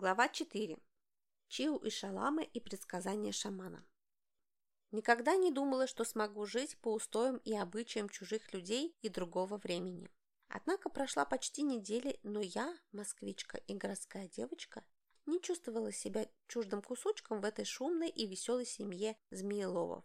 Глава 4. Чиу и шаламы и предсказания шамана. Никогда не думала, что смогу жить по устоям и обычаям чужих людей и другого времени. Однако прошла почти неделя, но я, москвичка и городская девочка, не чувствовала себя чуждым кусочком в этой шумной и веселой семье Змееловов.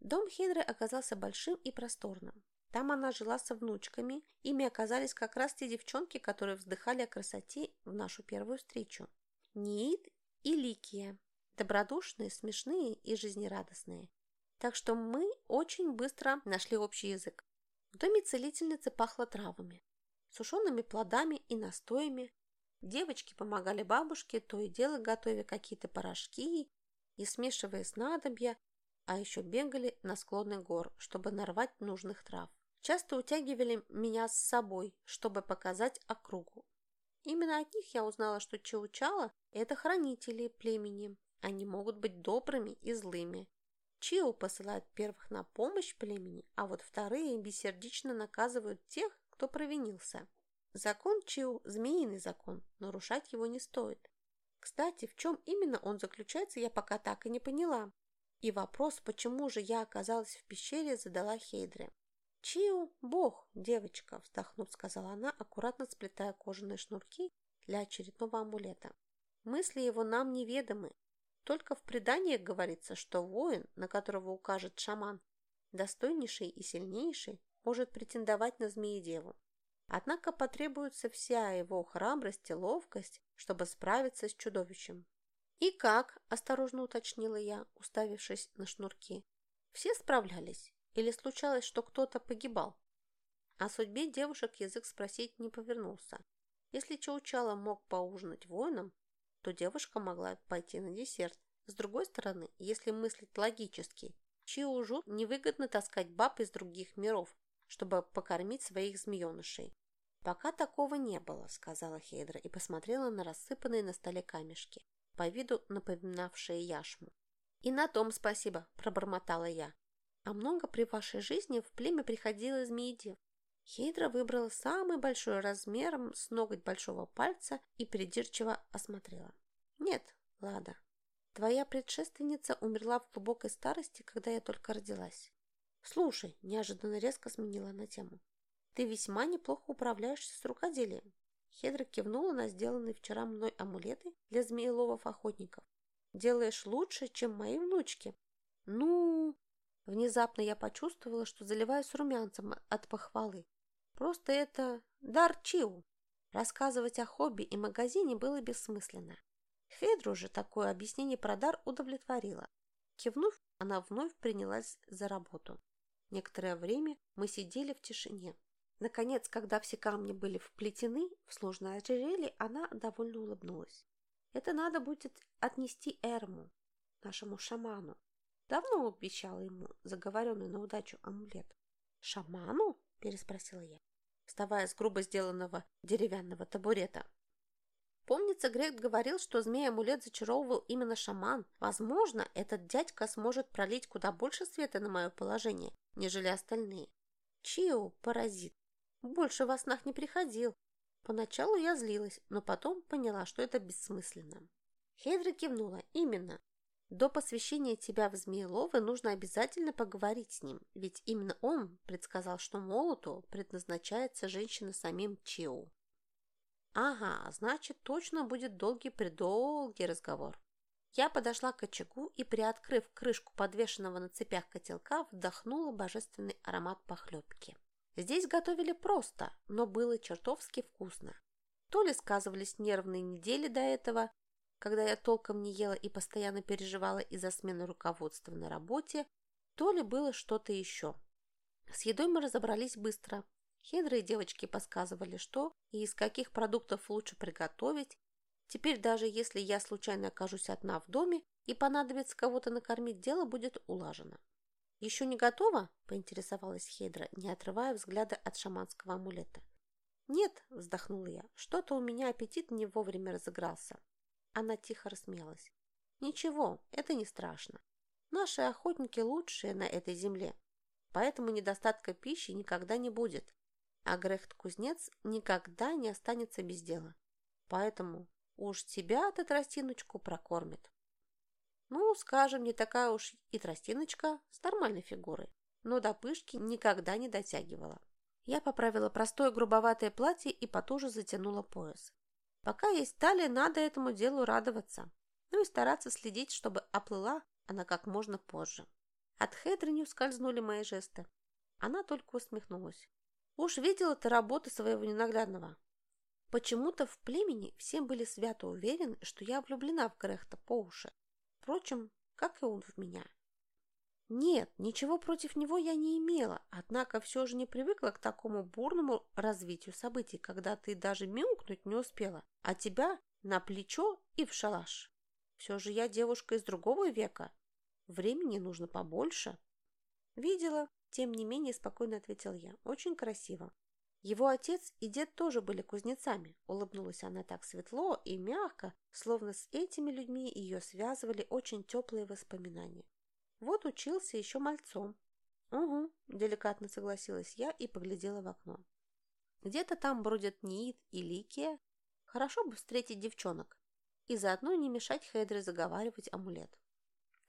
Дом Хедры оказался большим и просторным. Там она жила со внучками. Ими оказались как раз те девчонки, которые вздыхали о красоте в нашу первую встречу. Ниит и Ликия. Добродушные, смешные и жизнерадостные. Так что мы очень быстро нашли общий язык. В доме целительницы пахло травами, сушеными плодами и настоями. Девочки помогали бабушке, то и дело готовя какие-то порошки и смешивая снадобья, а еще бегали на склоны гор, чтобы нарвать нужных трав часто утягивали меня с собой, чтобы показать округу. Именно от них я узнала, что Чаучала – это хранители племени. Они могут быть добрыми и злыми. Чиу посылает первых на помощь племени, а вот вторые бессердечно наказывают тех, кто провинился. Закон Чиу – змеиный закон, нарушать его не стоит. Кстати, в чем именно он заключается, я пока так и не поняла. И вопрос, почему же я оказалась в пещере, задала Хейдре. «Чиу, бог, девочка!» – вздохнув, сказала она, аккуратно сплетая кожаные шнурки для очередного амулета. «Мысли его нам неведомы. Только в преданиях говорится, что воин, на которого укажет шаман, достойнейший и сильнейший, может претендовать на змеи-деву. Однако потребуется вся его храбрость и ловкость, чтобы справиться с чудовищем. «И как?» – осторожно уточнила я, уставившись на шнурки. «Все справлялись. Или случалось, что кто-то погибал? О судьбе девушек язык спросить не повернулся. Если Чаучала мог поужинать воином, то девушка могла пойти на десерт. С другой стороны, если мыслить логически, Чиужу невыгодно таскать баб из других миров, чтобы покормить своих змеенышей. «Пока такого не было», — сказала Хейдра и посмотрела на рассыпанные на столе камешки, по виду напоминавшие яшму. «И на том спасибо», — пробормотала я. А много при вашей жизни в племя приходило змеедев. Хейдра выбрала самый большой размером с ноготь большого пальца и придирчиво осмотрела. Нет, Лада, твоя предшественница умерла в глубокой старости, когда я только родилась. Слушай, неожиданно резко сменила на тему. Ты весьма неплохо управляешься с рукоделием. Хедра кивнула на сделанные вчера мной амулеты для змееловов-охотников. Делаешь лучше, чем мои внучки. Ну, Внезапно я почувствовала, что заливаюсь румянцем от похвалы. Просто это дар Чиу. Рассказывать о хобби и магазине было бессмысленно. Федру же такое объяснение про дар удовлетворило. Кивнув, она вновь принялась за работу. Некоторое время мы сидели в тишине. Наконец, когда все камни были вплетены в сложное ожерелье, она довольно улыбнулась. Это надо будет отнести Эрму, нашему шаману. Давно обещала ему заговоренный на удачу амулет. «Шаману?» – переспросила я, вставая с грубо сделанного деревянного табурета. Помнится, Грек говорил, что змей-амулет зачаровывал именно шаман. Возможно, этот дядька сможет пролить куда больше света на мое положение, нежели остальные. Чио, паразит, больше во снах не приходил. Поначалу я злилась, но потом поняла, что это бессмысленно. Хедра кивнула. Именно. До посвящения тебя в Змееловы нужно обязательно поговорить с ним, ведь именно он предсказал, что молоту предназначается женщина самим Чиу. Ага, значит, точно будет долгий-предолгий разговор. Я подошла к очагу и, приоткрыв крышку подвешенного на цепях котелка, вдохнула божественный аромат похлебки. Здесь готовили просто, но было чертовски вкусно. То ли сказывались нервные недели до этого, когда я толком не ела и постоянно переживала из-за смены руководства на работе, то ли было что-то еще. С едой мы разобрались быстро. Хедрые девочки подсказывали, что и из каких продуктов лучше приготовить. Теперь даже если я случайно окажусь одна в доме и понадобится кого-то накормить, дело будет улажено. «Еще не готово?» – поинтересовалась Хедра, не отрывая взгляда от шаманского амулета. «Нет», – вздохнула я, – «что-то у меня аппетит не вовремя разыгрался». Она тихо рассмеялась. «Ничего, это не страшно. Наши охотники лучшие на этой земле, поэтому недостатка пищи никогда не будет, а Грехт-кузнец никогда не останется без дела. Поэтому уж тебя-то тростиночку прокормит. Ну, скажем, не такая уж и тростиночка с нормальной фигурой, но до пышки никогда не дотягивала. Я поправила простое грубоватое платье и потуже затянула пояс. Пока есть талия, надо этому делу радоваться. Ну и стараться следить, чтобы оплыла она как можно позже. От Хедры не ускользнули мои жесты. Она только усмехнулась. Уж видела ты работы своего ненаглядного. Почему-то в племени все были свято уверены, что я влюблена в Грехта по уши. Впрочем, как и он в меня. Нет, ничего против него я не имела, однако все же не привыкла к такому бурному развитию событий, когда ты даже мяукнуть не успела, а тебя на плечо и в шалаш. Все же я девушка из другого века. Времени нужно побольше. Видела, тем не менее спокойно ответил я. Очень красиво. Его отец и дед тоже были кузнецами. Улыбнулась она так светло и мягко, словно с этими людьми ее связывали очень теплые воспоминания. Вот учился еще мальцом. Угу, деликатно согласилась я и поглядела в окно. Где-то там бродят Ниит и Ликия. Хорошо бы встретить девчонок и заодно не мешать Хедре заговаривать амулет.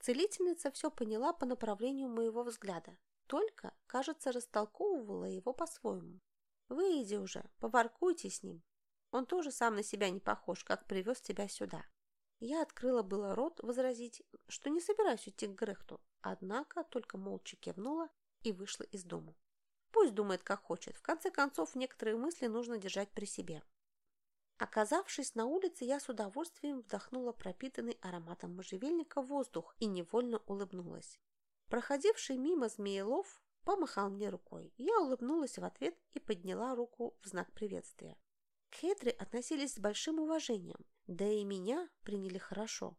Целительница все поняла по направлению моего взгляда, только, кажется, растолковывала его по-своему. Выйди уже, поваркуйте с ним. Он тоже сам на себя не похож, как привез тебя сюда. Я открыла было рот возразить, что не собираюсь идти к Грехту, однако только молча кивнула и вышла из дома. Пусть думает, как хочет. В конце концов, некоторые мысли нужно держать при себе. Оказавшись на улице, я с удовольствием вдохнула пропитанный ароматом можжевельника воздух и невольно улыбнулась. Проходивший мимо Змеелов помахал мне рукой. Я улыбнулась в ответ и подняла руку в знак приветствия. К Хедре относились с большим уважением, да и меня приняли хорошо.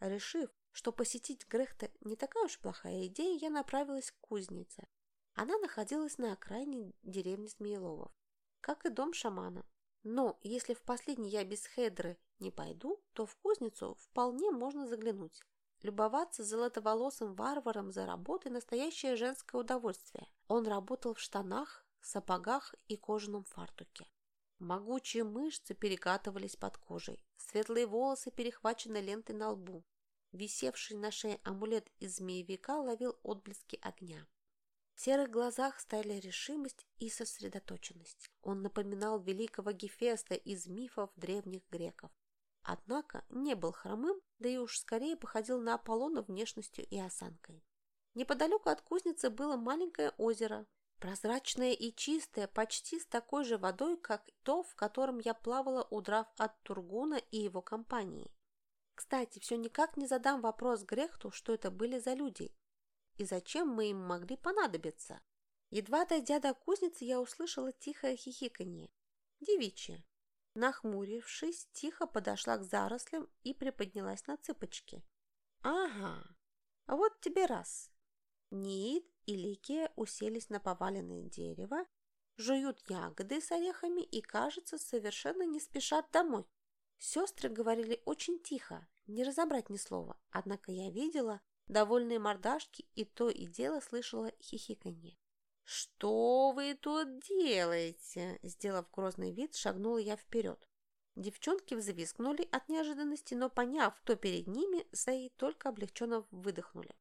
Решив, что посетить Грехта не такая уж плохая идея, я направилась к кузнице. Она находилась на окраине деревни Змееловов, как и дом шамана. Но если в последний я без Хедры не пойду, то в кузницу вполне можно заглянуть. Любоваться золотоволосым варваром за работой – настоящее женское удовольствие. Он работал в штанах, сапогах и кожаном фартуке. Могучие мышцы перекатывались под кожей, светлые волосы перехвачены лентой на лбу. Висевший на шее амулет из змеевика ловил отблески огня. В серых глазах стояли решимость и сосредоточенность. Он напоминал великого Гефеста из мифов древних греков. Однако не был хромым, да и уж скорее походил на Аполлона внешностью и осанкой. Неподалеку от кузницы было маленькое озеро, Прозрачное и чистое, почти с такой же водой, как то, в котором я плавала, удрав от Тургуна и его компании. Кстати, все никак не задам вопрос Грехту, что это были за люди и зачем мы им могли понадобиться. Едва дойдя до кузницы, я услышала тихое хихиканье. Девичье. Нахмурившись, тихо подошла к зарослям и приподнялась на цыпочки. «Ага, вот тебе раз. Нид и Ликия уселись на поваленное дерево, жуют ягоды с орехами и, кажется, совершенно не спешат домой. Сестры говорили очень тихо, не разобрать ни слова, однако я видела довольные мордашки и то и дело слышала хихиканье. «Что вы тут делаете?» Сделав грозный вид, шагнула я вперед. Девчонки взвизгнули от неожиданности, но, поняв, кто перед ними, Саи только облегченно выдохнули.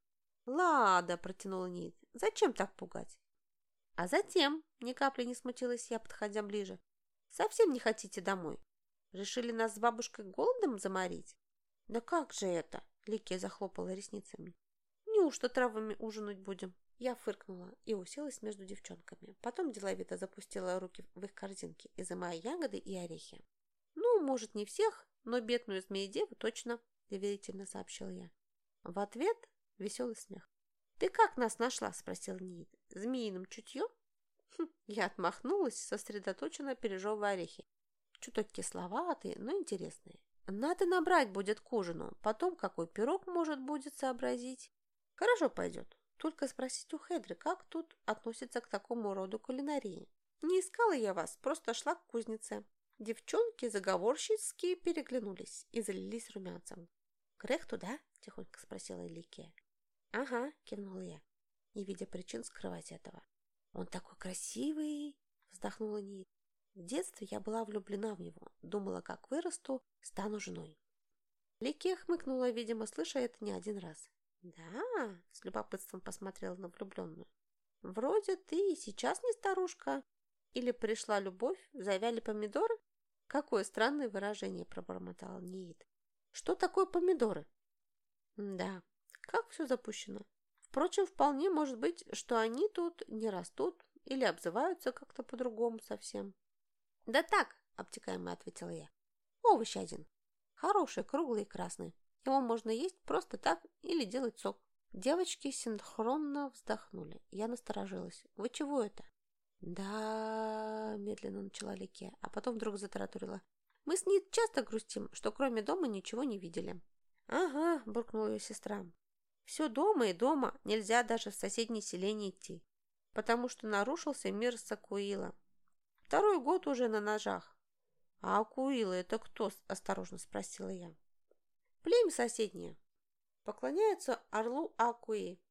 «Лада!» – протянула Нит. «Зачем так пугать?» «А затем», – ни капли не смутилась я, подходя ближе, – «совсем не хотите домой? Решили нас с бабушкой голодом заморить?» «Да как же это?» – Ликия захлопала ресницами. «Неужто травами ужинать будем?» Я фыркнула и уселась между девчонками. Потом деловито запустила руки в их корзинки, изымая ягоды и орехи. «Ну, может, не всех, но бедную змеи-деву точно», – доверительно сообщил я. В ответ Веселый смех. «Ты как нас нашла?» – спросил Нид. «Змеиным чутьем?» хм, Я отмахнулась, сосредоточенно пережевывая орехи. Чуток кисловатые, но интересные. Надо набрать будет к ужину. Потом какой пирог может будет сообразить. Хорошо пойдет. Только спросить у Хедры, как тут относится к такому роду кулинарии. Не искала я вас, просто шла к кузнице. Девчонки заговорщицки переглянулись и залились румянцем. «Грех туда?» – тихонько спросила Ликия. «Ага», – кивнула я, не видя причин скрывать этого. «Он такой красивый!» – вздохнула Нит. В детстве я была влюблена в него, думала, как вырасту, стану женой. Ликия хмыкнула, видимо, слыша это не один раз. «Да?» – с любопытством посмотрела на влюбленную. «Вроде ты и сейчас не старушка. Или пришла любовь, завяли помидоры?» «Какое странное выражение!» – пробормотал Ниит. «Что такое помидоры?» «Да, как все запущено. Впрочем, вполне может быть, что они тут не растут или обзываются как-то по-другому совсем. «Да так», — обтекаемо ответила я. «Овощ один. Хороший, круглый и красный. Его можно есть просто так или делать сок». Девочки синхронно вздохнули. Я насторожилась. «Вы чего это?» «Да...» — медленно начала Лике, а потом вдруг затараторила. «Мы с ней часто грустим, что кроме дома ничего не видели». «Ага», — буркнула ее сестра. Все дома и дома, нельзя даже в соседнее селение идти, потому что нарушился мир Сакуила. Второй год уже на ножах. А Акуила это кто? Осторожно спросила я. Племя соседнее. Поклоняется орлу Акуи,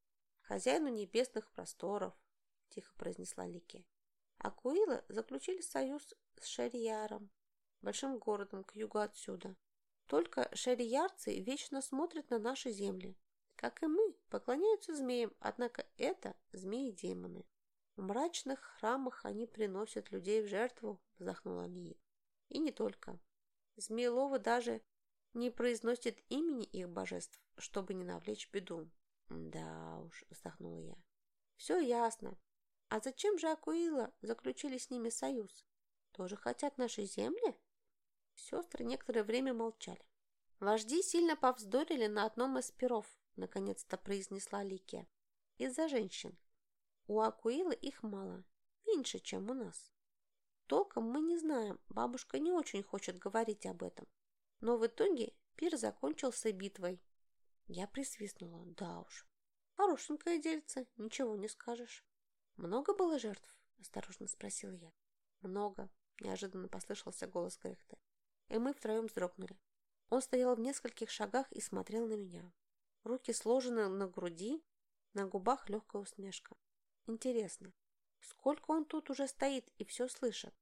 хозяину небесных просторов, тихо произнесла Лике. Акуила заключили союз с Шарияром, большим городом к югу отсюда. Только шариярцы вечно смотрят на наши земли, как и мы, поклоняются змеям, однако это змеи-демоны. В мрачных храмах они приносят людей в жертву, вздохнула Ниит. И не только. Змееловы даже не произносят имени их божеств, чтобы не навлечь беду. Да уж, вздохнула я. Все ясно. А зачем же Акуила заключили с ними союз? Тоже хотят наши земли? Сестры некоторое время молчали. Вожди сильно повздорили на одном из перов, наконец-то произнесла Ликия. Из-за женщин. У Акуилы их мало, меньше, чем у нас. Толком мы не знаем, бабушка не очень хочет говорить об этом. Но в итоге пир закончился битвой. Я присвистнула. Да уж. Хорошенькое дельце, ничего не скажешь. Много было жертв? Осторожно спросила я. Много. Неожиданно послышался голос Грехта. И мы втроем вздрогнули. Он стоял в нескольких шагах и смотрел на меня. Руки сложены на груди, на губах легкая усмешка. Интересно, сколько он тут уже стоит и все слышит?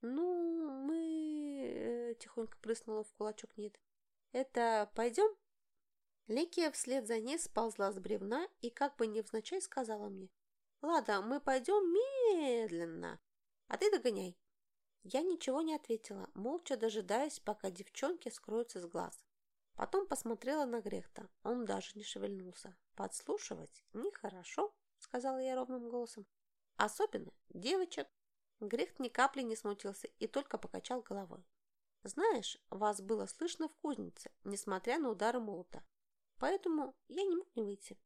Ну, мы... Э, тихонько прыснула в кулачок Нид. Это пойдем? Ликия вслед за ней сползла с бревна и как бы невзначай сказала мне. Ладно, мы пойдем медленно, а ты догоняй. Я ничего не ответила, молча дожидаясь, пока девчонки скроются с глаз. Потом посмотрела на Грехта. Он даже не шевельнулся. «Подслушивать нехорошо», — сказала я ровным голосом. «Особенно девочек». Грехт ни капли не смутился и только покачал головой. «Знаешь, вас было слышно в кузнице, несмотря на удары молота. Поэтому я не мог не выйти».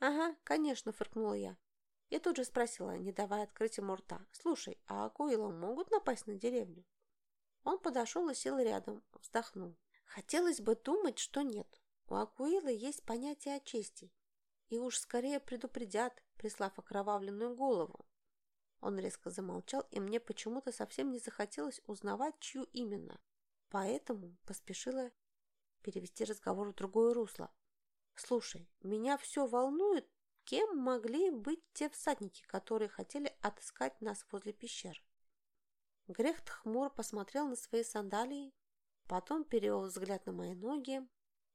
«Ага, конечно», — фыркнула я. Я тут же спросила, не давая открыть ему рта. «Слушай, а акуилы могут напасть на деревню?» Он подошел и сел рядом, вздохнул. Хотелось бы думать, что нет. У Акуилы есть понятие о чести. И уж скорее предупредят, прислав окровавленную голову. Он резко замолчал, и мне почему-то совсем не захотелось узнавать, чью именно. Поэтому поспешила перевести разговор в другое русло. «Слушай, меня все волнует, кем могли быть те всадники, которые хотели отыскать нас возле пещер?» Грехт хмуро посмотрел на свои сандалии, Потом перевел взгляд на мои ноги.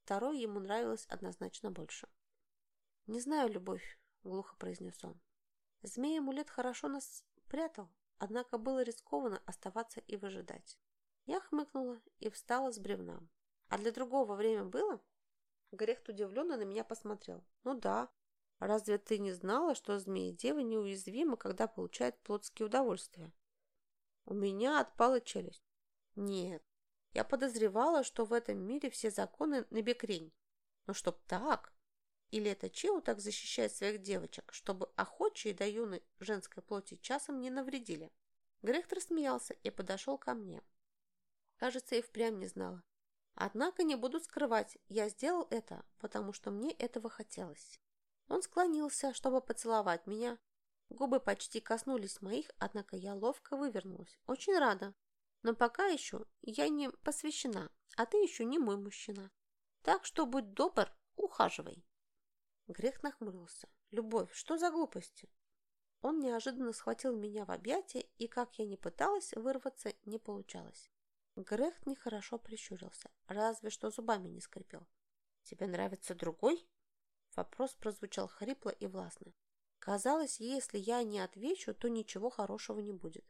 Второй ему нравилось однозначно больше. «Не знаю, любовь», — глухо произнес он. «Змей-амулет хорошо нас прятал, однако было рискованно оставаться и выжидать». Я хмыкнула и встала с бревна. «А для другого время было?» Грехт удивленно на меня посмотрел. «Ну да. Разве ты не знала, что змеи-девы неуязвимы, когда получают плотские удовольствия?» У меня отпала челюсть. «Нет, я подозревала, что в этом мире все законы на бекрень. Но чтоб так? Или это Чеу так защищает своих девочек, чтобы охочие до юной женской плоти часом не навредили? Грехт смеялся и подошел ко мне. Кажется, и впрямь не знала. Однако не буду скрывать, я сделал это, потому что мне этого хотелось. Он склонился, чтобы поцеловать меня. Губы почти коснулись моих, однако я ловко вывернулась. Очень рада, но пока еще я не посвящена, а ты еще не мой мужчина. Так что будь добр, ухаживай. Грех нахмурился. Любовь, что за глупости? он неожиданно схватил меня в объятия, и как я ни пыталась вырваться, не получалось. Грехт нехорошо прищурился, разве что зубами не скрипел. «Тебе нравится другой?» Вопрос прозвучал хрипло и властно. Казалось, если я не отвечу, то ничего хорошего не будет.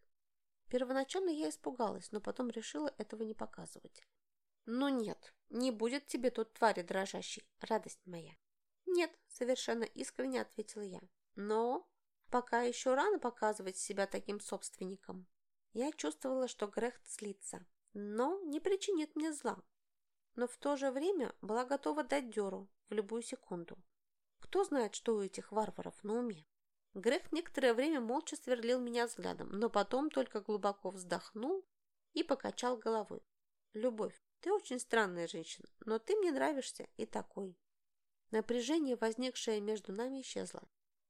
Первоначально я испугалась, но потом решила этого не показывать. «Ну нет, не будет тебе тут твари дрожащей, радость моя». «Нет», — совершенно искренне ответила я. «Но пока еще рано показывать себя таким собственником». Я чувствовала, что Грехт злится, но не причинит мне зла. Но в то же время была готова дать дёру в любую секунду. Кто знает, что у этих варваров на уме? Грех некоторое время молча сверлил меня взглядом, но потом только глубоко вздохнул и покачал головой. «Любовь, ты очень странная женщина, но ты мне нравишься и такой». Напряжение, возникшее между нами, исчезло.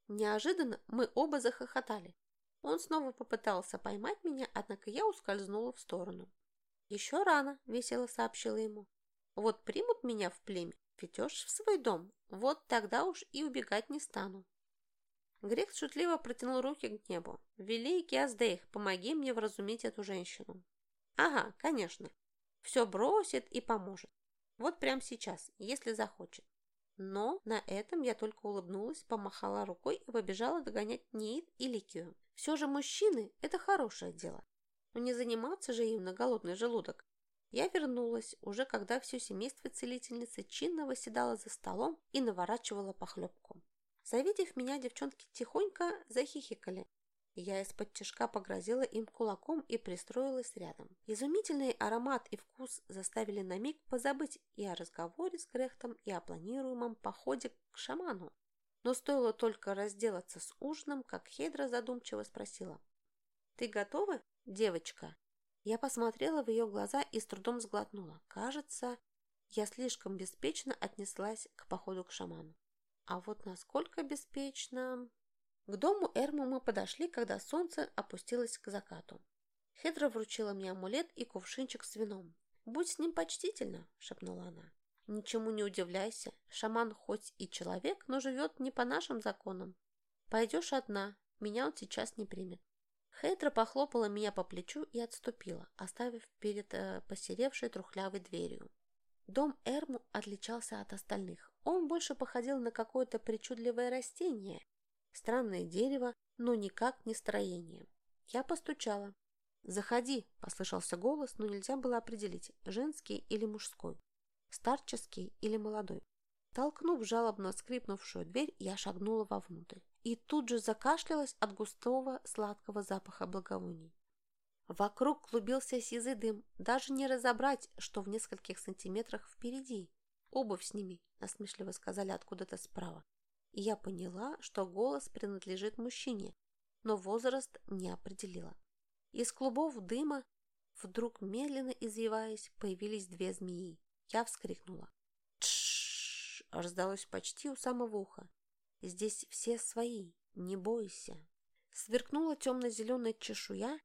Неожиданно мы оба захохотали. Он снова попытался поймать меня, однако я ускользнула в сторону. «Еще рано», — весело сообщила ему. «Вот примут меня в племя, ведешь в свой дом, вот тогда уж и убегать не стану». Грех шутливо протянул руки к небу. «Великий Аздейх, помоги мне вразумить эту женщину». «Ага, конечно. Все бросит и поможет. Вот прямо сейчас, если захочет». Но на этом я только улыбнулась, помахала рукой и побежала догонять Нейт и Ликию. Все же мужчины – это хорошее дело. Но не заниматься же им на голодный желудок. Я вернулась, уже когда все семейство целительницы чинно восседало за столом и наворачивало похлебку. Завидев меня, девчонки тихонько захихикали. Я из-под тяжка погрозила им кулаком и пристроилась рядом. Изумительный аромат и вкус заставили на миг позабыть и о разговоре с Грехтом, и о планируемом походе к шаману. Но стоило только разделаться с ужином, как Хедра задумчиво спросила. «Ты готова, девочка?» Я посмотрела в ее глаза и с трудом сглотнула. Кажется, я слишком беспечно отнеслась к походу к шаману. А вот насколько беспечно... К дому Эрму мы подошли, когда солнце опустилось к закату. Хедра вручила мне амулет и кувшинчик с вином. «Будь с ним почтительна», — шепнула она. «Ничему не удивляйся. Шаман хоть и человек, но живет не по нашим законам. Пойдешь одна, меня он сейчас не примет». Хейдра похлопала меня по плечу и отступила, оставив перед э, посеревшей трухлявой дверью. Дом Эрму отличался от остальных. Он больше походил на какое-то причудливое растение. Странное дерево, но никак не строение. Я постучала. «Заходи!» – послышался голос, но нельзя было определить, женский или мужской, старческий или молодой. Толкнув жалобно скрипнувшую дверь, я шагнула вовнутрь и тут же закашлялась от густого сладкого запаха благовоний. Вокруг клубился сизый дым, даже не разобрать, что в нескольких сантиметрах впереди. «Обувь сними», – насмешливо сказали откуда-то справа. И я поняла, что голос принадлежит мужчине, но возраст не определила. Из клубов дыма, вдруг медленно извиваясь, появились две змеи. Я вскрикнула. «Тш!» – раздалось почти у самого уха. «Здесь все свои, не бойся». Сверкнула темно-зеленая чешуя,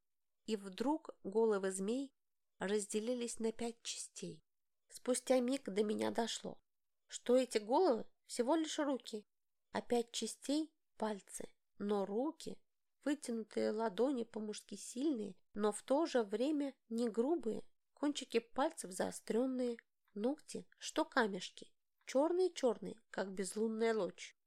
и вдруг головы змей разделились на пять частей. Спустя миг до меня дошло, что эти головы всего лишь руки, а пять частей – пальцы, но руки, вытянутые ладони по-мужски сильные, но в то же время не грубые, кончики пальцев заостренные, ногти, что камешки, черные-черные, как безлунная лочь.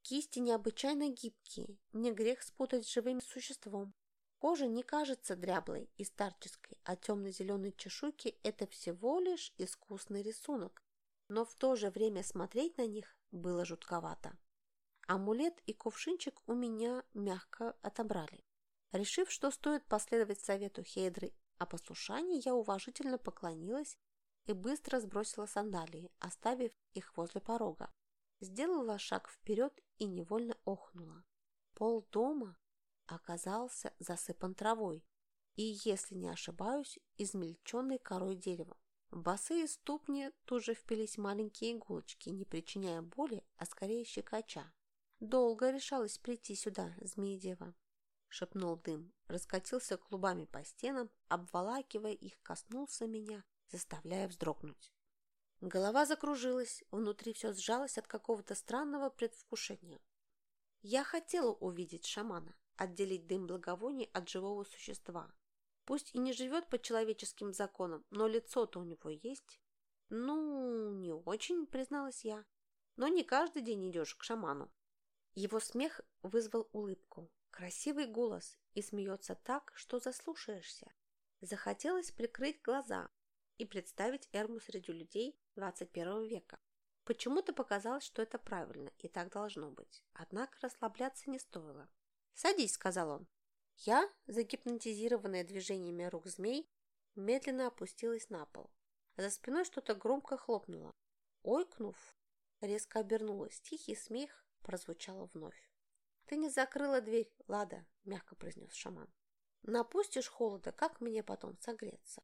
Кисти необычайно гибкие, не грех спутать с живым существом. Кожа не кажется дряблой и старческой, а темно-зеленые чешуйки – это всего лишь искусный рисунок. Но в то же время смотреть на них было жутковато. Амулет и кувшинчик у меня мягко отобрали. Решив, что стоит последовать совету Хейдры о послушании, я уважительно поклонилась и быстро сбросила сандалии, оставив их возле порога. Сделала шаг вперед и невольно охнула. Пол дома оказался засыпан травой и, если не ошибаюсь, измельченной корой дерева. В босые ступни тут же впились маленькие иголочки, не причиняя боли, а скорее щекоча. «Долго решалась прийти сюда, змеедева», — шепнул дым, раскатился клубами по стенам, обволакивая их, коснулся меня, заставляя вздрогнуть. Голова закружилась, внутри все сжалось от какого-то странного предвкушения. Я хотела увидеть шамана, отделить дым благовоний от живого существа. Пусть и не живет по человеческим законам, но лицо-то у него есть. Ну, не очень, призналась я. Но не каждый день идешь к шаману. Его смех вызвал улыбку. Красивый голос и смеется так, что заслушаешься. Захотелось прикрыть глаза и представить Эрму среди людей 21 века. Почему-то показалось, что это правильно и так должно быть. Однако расслабляться не стоило. «Садись», — сказал он. Я, загипнотизированная движениями рук змей, медленно опустилась на пол. За спиной что-то громко хлопнуло. Ойкнув, резко обернулась. Тихий смех прозвучал вновь. «Ты не закрыла дверь, Лада», — мягко произнес шаман. «Напустишь холода, как мне потом согреться?»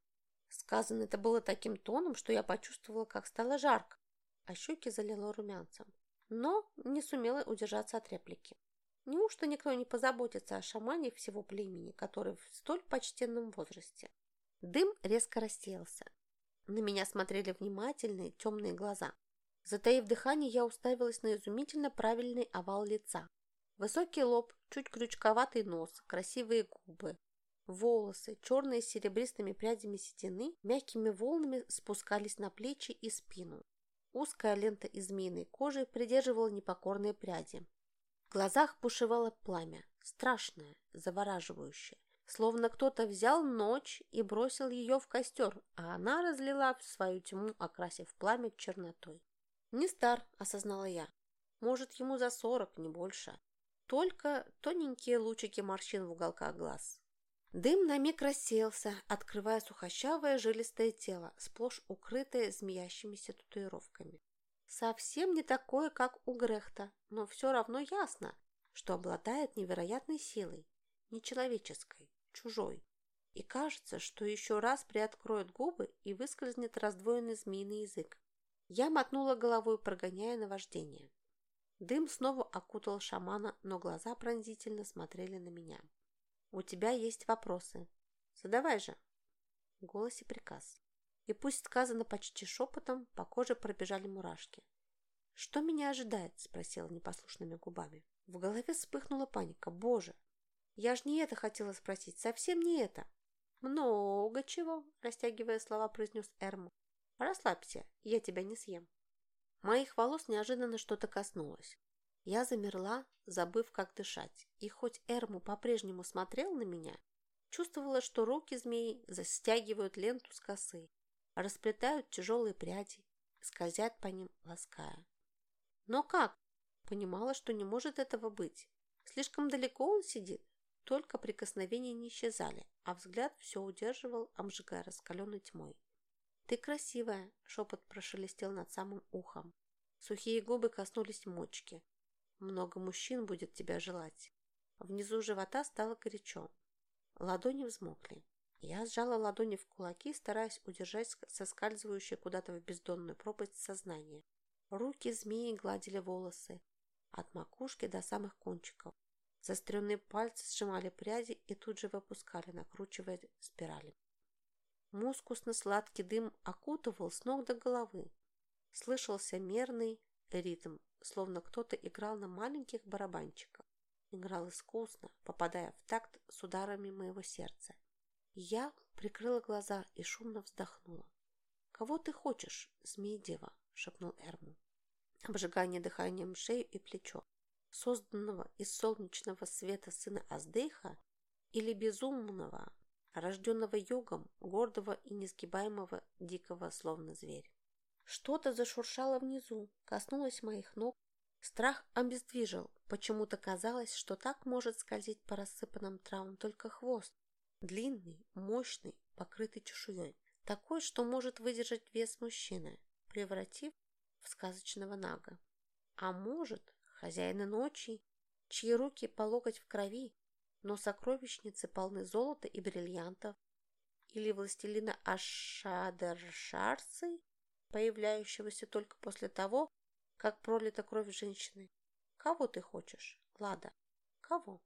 Сказано это было таким тоном, что я почувствовала, как стало жарко, а щеки залило румянцем. Но не сумела удержаться от реплики. Неужто никто не позаботится о шамане всего племени, который в столь почтенном возрасте? Дым резко рассеялся. На меня смотрели внимательные темные глаза. Затаив дыхание, я уставилась на изумительно правильный овал лица. Высокий лоб, чуть крючковатый нос, красивые губы, волосы, черные с серебристыми прядями седины, мягкими волнами спускались на плечи и спину. Узкая лента из змеиной кожи придерживала непокорные пряди. В глазах бушевало пламя, страшное, завораживающее. Словно кто-то взял ночь и бросил ее в костер, а она разлила свою тьму, окрасив пламя чернотой. «Не стар», — осознала я. «Может, ему за сорок, не больше. Только тоненькие лучики морщин в уголках глаз. Дым на миг рассеялся, открывая сухощавое жилистое тело, сплошь укрытое змеящимися татуировками. Совсем не такое, как у Грехта, но все равно ясно, что обладает невероятной силой, нечеловеческой, чужой. И кажется, что еще раз приоткроет губы и выскользнет раздвоенный змеиный язык. Я мотнула головой, прогоняя наваждение. Дым снова окутал шамана, но глаза пронзительно смотрели на меня. «У тебя есть вопросы. Задавай же!» В голосе приказ. И пусть сказано почти шепотом, по коже пробежали мурашки. «Что меня ожидает?» – спросила непослушными губами. В голове вспыхнула паника. «Боже! Я ж не это хотела спросить, совсем не это!» «Много чего!» – растягивая слова, произнес Эрму. «Расслабься, я тебя не съем!» Моих волос неожиданно что-то коснулось. Я замерла, забыв, как дышать, и хоть Эрму по-прежнему смотрел на меня, чувствовала, что руки змеи застягивают ленту с косы, расплетают тяжелые пряди, скользят по ним, лаская. Но как? Понимала, что не может этого быть. Слишком далеко он сидит. Только прикосновения не исчезали, а взгляд все удерживал, обжигая раскаленной тьмой. «Ты красивая!» – шепот прошелестел над самым ухом. Сухие губы коснулись мочки. «Много мужчин будет тебя желать». Внизу живота стало горячо. Ладони взмокли. Я сжала ладони в кулаки, стараясь удержать соскальзывающее куда-то в бездонную пропасть сознание. Руки змеи гладили волосы, от макушки до самых кончиков. Заостренные пальцы сжимали пряди и тут же выпускали, накручивая спирали. Мускусно-сладкий дым окутывал с ног до головы. Слышался мерный ритм, словно кто-то играл на маленьких барабанчиках. Играл искусно, попадая в такт с ударами моего сердца. Я прикрыла глаза и шумно вздохнула. «Кого ты хочешь, змеи-дева?» — шепнул Эрму. Обжигание дыханием шею и плечо. Созданного из солнечного света сына Аздейха или безумного, рожденного югом, гордого и несгибаемого, дикого, словно зверь. Что-то зашуршало внизу, коснулось моих ног. Страх обездвижил. Почему-то казалось, что так может скользить по рассыпанным травам только хвост. Длинный, мощный, покрытый чешуей. Такой, что может выдержать вес мужчины, превратив в сказочного нага. А может, хозяина ночи, чьи руки по локоть в крови, но сокровищницы полны золота и бриллиантов, или властелина Ашадершарцы, появляющегося только после того, как пролита кровь женщины. Кого ты хочешь, Лада? Кого?